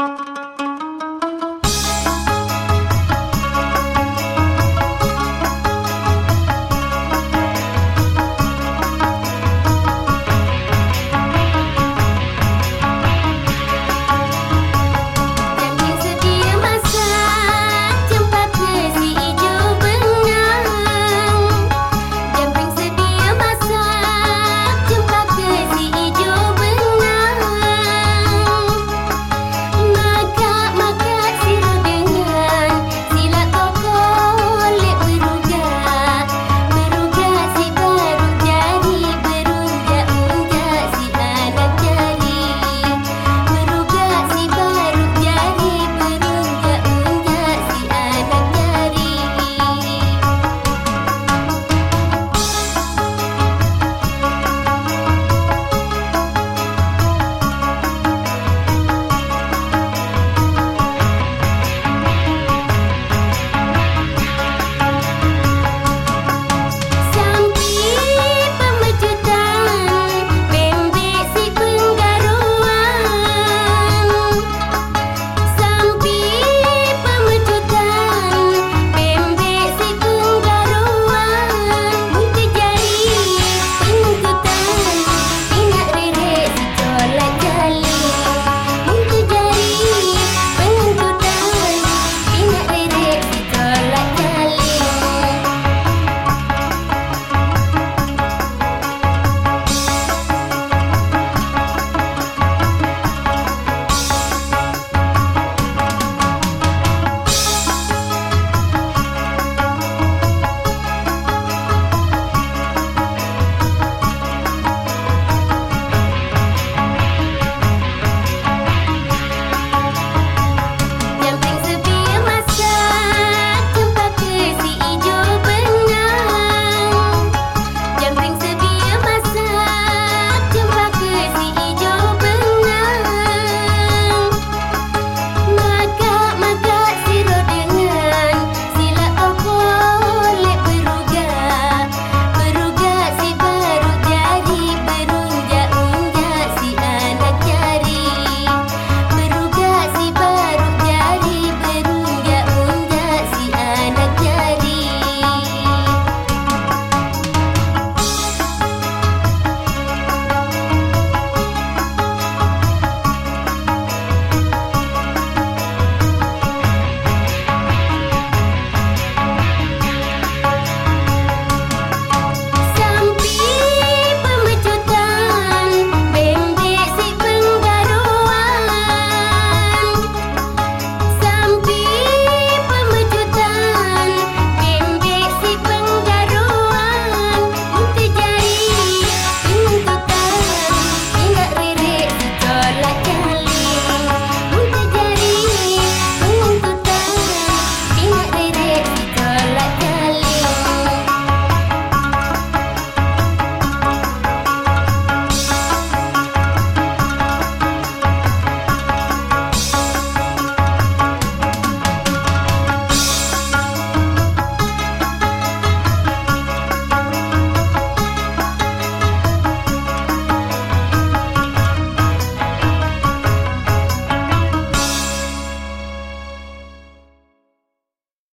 Música